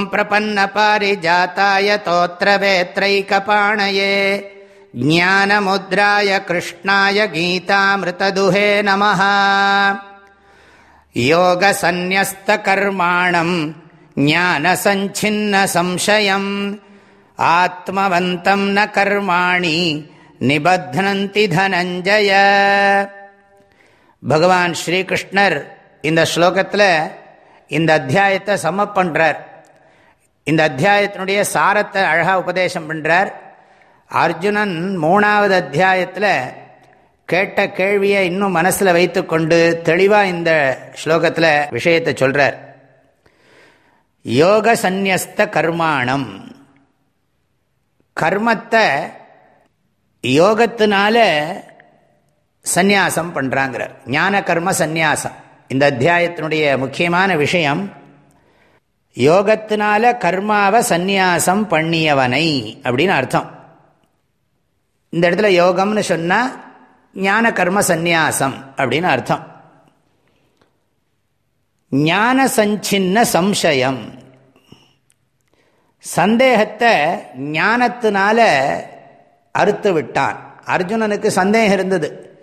ॐ प्रपन्नपारिजाताय तोत्रवेत्रैकपाणये ज्ञानमुद्राय कृष्णाय गीतामृतदुहे नमः योगसन्न्यस्तकर्माणम् ज्ञानसञ्छिन्नसंशयम् आत्मवन्तम् न कर्माणि நிபத்னந்தி தனஞ்சய பகவான் ஸ்ரீகிருஷ்ணர் இந்த ஸ்லோகத்தில் இந்த அத்தியாயத்தை சம பண்ணுறார் இந்த அத்தியாயத்தினுடைய சாரத்தை அழகாக உபதேசம் பண்ணுறார் அர்ஜுனன் மூணாவது அத்தியாயத்தில் கேட்ட கேள்வியை இன்னும் மனசில் வைத்து கொண்டு தெளிவாக இந்த ஸ்லோகத்தில் விஷயத்தை சொல்கிறார் யோக சந்நியஸ்த கர்மாணம். கர்மத்தை யோகத்தினால சந்நியாசம் பண்ணுறாங்கிறார் ஞான கர்ம சந்நியாசம். இந்த அத்தியாயத்தினுடைய முக்கியமான விஷயம் யோகத்தினால கர்மாவை சந்நியாசம் பண்ணியவனை அப்படின்னு அர்த்தம். இந்த இடத்துல யோகம்னு சொன்னால் ஞான கர்ம சந்நியாசம் அப்படின்னு அர்த்தம். ஞான சஞ்சின்ன சம்சயம். சந்தேகத்தை ஞானத்தினால அறுத்து விட்டான். அர்ஜுனனுக்கு சந்தேகம் இருந்தது.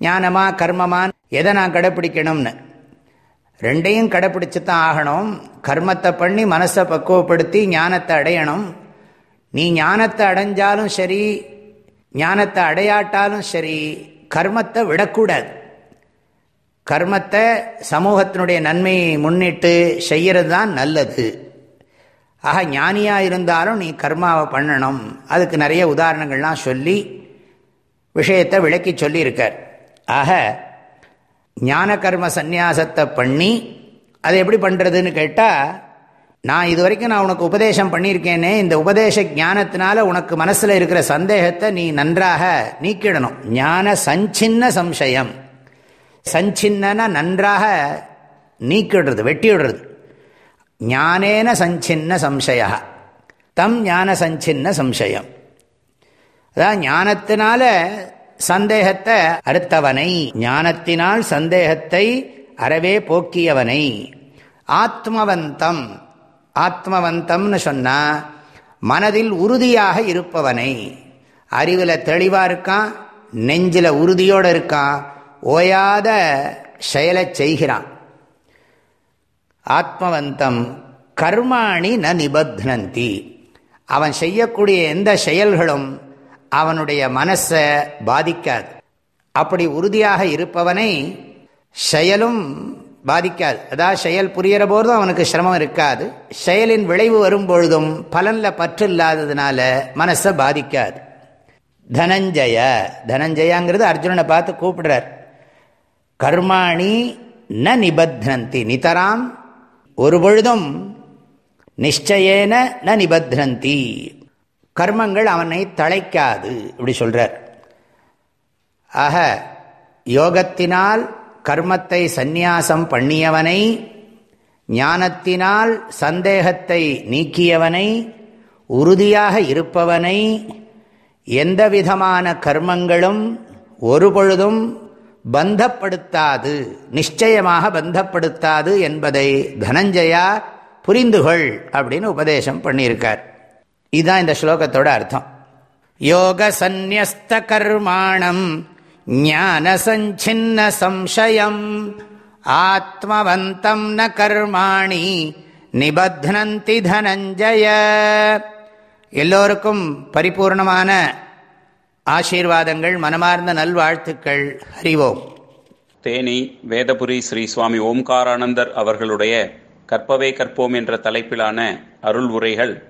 ஞானமா கர்மமான் எதை நான் கடைப்பிடிக்கணும்னு. ரெண்டையும் கடைப்பிடிச்சு தான் ஆகணும். கர்மத்தை பண்ணி மனசை பக்குவப்படுத்தி ஞானத்தை அடையணும். நீ ஞானத்தை அடைஞ்சாலும் சரி ஞானத்தை அடையாட்டாலும் சரி கர்மத்தை விடக்கூடாது. கர்மத்தை சமூகத்தினுடைய நன்மையை முன்னிட்டு செய்கிறது தான் நல்லது. ஆக ஞானியாக இருந்தாலும் நீ கர்மாவை பண்ணணும். அதுக்கு நிறைய உதாரணங்கள்லாம் சொல்லி விஷயத்தை விளக்கி சொல்லியிருக்கார். ஆக ஞான கர்ம சந்நியாசத்தை பண்ணி அதை எப்படி பண்ணுறதுன்னு கேட்டால் நான் இது வரைக்கும் நான் உனக்கு உபதேசம் பண்ணியிருக்கேனே இந்த உபதேச ஞானத்தினால உனக்கு மனசில் இருக்கிற சந்தேகத்தை நீ நன்றாக நீக்கிடணும். ஞான சஞ்சின்ன சம்சயம். சஞ்சின்னா நன்றாக நீக்கிடுறது வெட்டிவிடுறது. ஞானேன சஞ்சின்ன சம்சய. தம் ஞான சஞ்சின்ன சம்சயம். அதான் ஞானத்தினால சந்தேகத்தை அறுத்தவனை ஞானத்தினால் சந்தேகத்தை அறவே போக்கியவனை. ஆத்மவந்தம். ஆத்மவந்தம்னு சொன்னா மனதில் உறுதியாக இருப்பவனை. அறிவில் தெளிவாக இருக்கான் நெஞ்சில் உறுதியோடு இருக்கான் ஓயாத செயலை செய்கிறான். ஆத்மவந்தம். கர்மாணி ந நிபத்னந்தி. அவன் செய்யக்கூடிய எந்த செயல்களும் அவனுடைய மனசை பாதிக்காது. அப்படி உறுதியாக இருப்பவனை செயலும் பாதிக்காது. அதாவது செயல் புரிகிற போதும் அவனுக்கு சிரமம் இருக்காது. செயலின் விளைவு வரும்பொழுதும் பலனில் பற்று இல்லாததுனால மனசை பாதிக்காது. தனஞ்சய தனஞ்சயாங்கிறது அர்ஜுனனை பார்த்து கூப்பிடுறார். கர்மாணி ந நிபத்னந்தி நிதராம் ஒரு பொழுதும் நிச்சயேன ந நிபத்னந்தி. கர்மங்கள் அவனை தழைக்காது இப்படி சொல்கிறார் ஆக யோகத்தினால் கர்மத்தை சந்நியாசம் பண்ணியவனை ஞானத்தினால் சந்தேகத்தை நீக்கியவனை உறுதியாக இருப்பவனை எந்த விதமான கர்மங்களும் ஒரு பொழுதும் பந்தப்படுத்தாது நிச்சயமாக பந்தப்படுத்தாது என்பதை தனஞ்சயா புரிந்துகொள் அப்படின்னு உபதேசம் பண்ணியிருக்கார். இதுதான் இந்த ஸ்லோகத்தோட அர்த்தம். யோக சந்நியஸ்த கர்மாணம் ஞான சஞ்சின்ன சம்சயம் ஆத்மவந்தம் ந கர்மாணி நிபத்னந்தி தனஞ்சய. எல்லோருக்கும் பரிபூர்ணமான ஆசீர்வாதங்கள் மனமார்ந்த நல்வாழ்த்துக்கள். ஹரிவோம் தேனி வேதபுரி ஸ்ரீ சுவாமி ஓம்காரானந்தர் அவர்களுடைய கற்பவே கற்போம் என்ற தலைப்பிலான அருள் உரைகள்